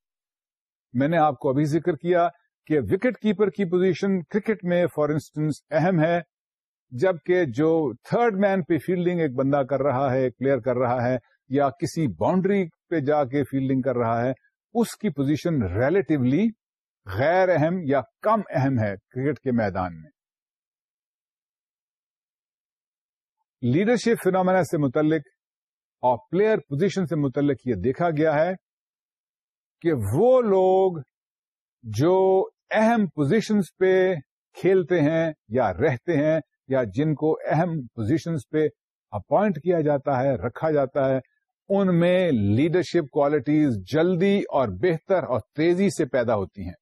میں نے آپ کو ابھی ذکر کیا کہ وکٹ کیپر کی پوزیشن کرکٹ میں فار انسٹنس اہم ہے جبکہ جو تھرڈ مین پہ فیلڈنگ ایک بندہ کر رہا ہے ایک پلیئر کر رہا ہے یا کسی باؤنڈری پہ جا کے فیلڈنگ کر رہا ہے اس کی پوزیشن ریلیٹولی غیر اہم یا کم اہم ہے کرکٹ کے میدان میں لیڈرشپ فنامنا سے متعلق اور پلیئر پوزیشن سے متعلق یہ دیکھا گیا ہے کہ وہ لوگ جو اہم پوزیشنس پہ کھیلتے ہیں یا رہتے ہیں یا جن کو اہم پوزیشنس پہ اپوائنٹ کیا جاتا ہے رکھا جاتا ہے ان میں لیڈرشپ کوالٹیز جلدی اور بہتر اور تیزی سے پیدا ہوتی ہیں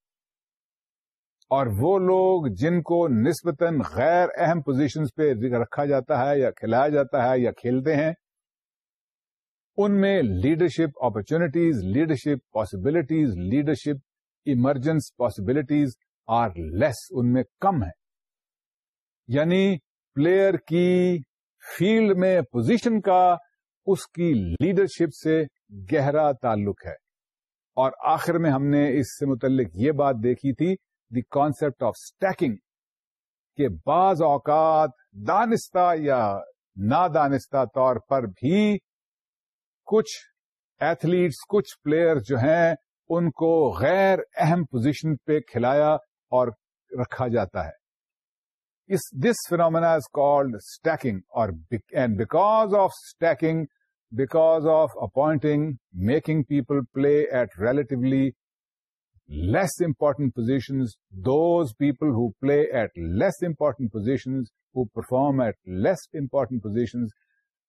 اور وہ لوگ جن کو نسبتاً غیر اہم پوزیشنز پہ رکھا جاتا ہے یا کھلایا جاتا ہے یا کھیلتے ہیں ان میں leadership opportunities leadership possibilities leadership emergence possibilities are less ان میں کم ہے یعنی پلیئر کی فیلڈ میں پوزیشن کا اس کی لیڈرشپ سے گہرا تعلق ہے اور آخر میں ہم نے اس سے متعلق یہ بات دیکھی تھی دی کانسپٹ آف اسٹیکنگ کے بعض اوقات دانستہ یا نادانستہ طور پر بھی کچھ ایتھلیٹس کچھ پلیئر جو ہیں ان کو غیر اہم پوزیشن پہ کھلایا اور رکھا جاتا ہے this phenomena is called stacking or because of stacking because of appointing making people play at relatively less important positions those people who play at less important positions who perform at less important positions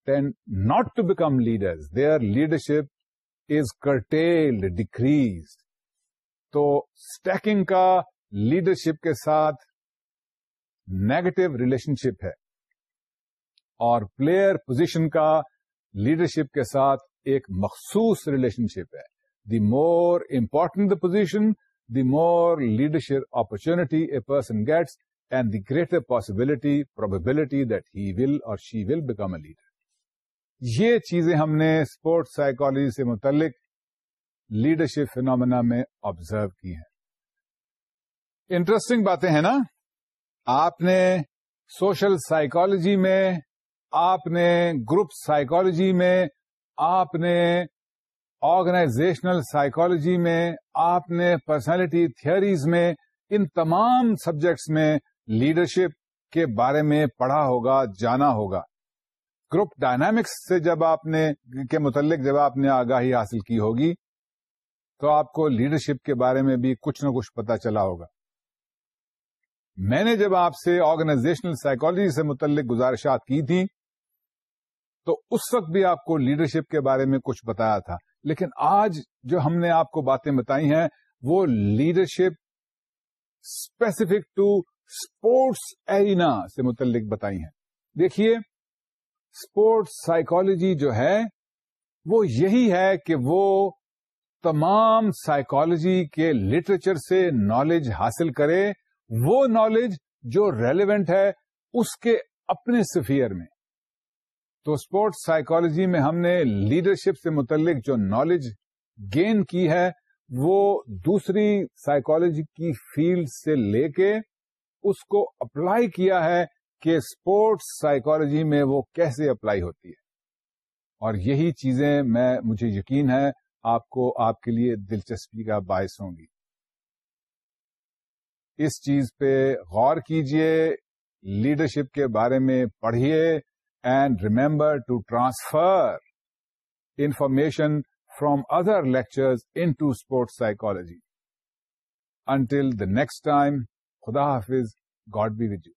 then not to become leaders their leadership is curtailed decrease تو stacking کا leadership کے ساتھ negative relationship ہے اور player position کا leadership کے ساتھ ایک مخصوص ریلیشن شپ ہے the more the position the more leadership opportunity a person gets and the greater possibility probability that he will or she will become a leader یہ چیزیں ہم نے اسپورٹس سائیکولوجی سے متعلق لیڈرشپ فینومنا میں observe کی ہیں انٹرسٹنگ باتیں ہیں نا آپ نے سوشل سائیکولوجی میں آپ نے گروپ سائیکولوجی میں آپ نے آرگنائزیشنل سائیکولوجی میں آپ نے پرسنالٹی تھیئریز میں ان تمام سبجیکٹس میں لیڈرشپ کے بارے میں پڑھا ہوگا جانا ہوگا گروپ ڈائنامکس سے جب آپ نے کے متعلق جب آپ نے آگاہی حاصل کی ہوگی تو آپ کو لیڈرشپ کے بارے میں بھی کچھ نہ کچھ پتا چلا ہوگا میں نے جب آپ سے آرگنائزیشنل سائیکولوجی سے متعلق گزارشات کی تھی تو اس وقت بھی آپ کو لیڈرشپ کے بارے میں کچھ بتایا تھا لیکن آج جو ہم نے آپ کو باتیں بتائی ہیں وہ leadership specific to sports arena سے متعلق بتائی ہیں دیکھیے اسپورٹس سائیکالوجی جو ہے وہ یہی ہے کہ وہ تمام سائیکالوجی کے لٹریچر سے نالج حاصل کرے وہ نالج جو ریلیونٹ ہے اس کے اپنے سفیر میں تو اسپورٹس سائیکالوجی میں ہم نے لیڈرشپ سے متعلق جو نالج گین کی ہے وہ دوسری سائیکالوجی کی فیلڈ سے لے کے اس کو اپلائی کیا ہے کہ اسپورٹس سائیکالوجی میں وہ کیسے اپلائی ہوتی ہے اور یہی چیزیں میں مجھے یقین ہے آپ کو آپ کے لیے دلچسپی کا باعث ہوں گی اس چیز پہ غور کیجئے لیڈرشپ کے بارے میں پڑھیے and remember to transfer information from other lectures into sports psychology until the next time خدا حافظ گاڈ بی وی یو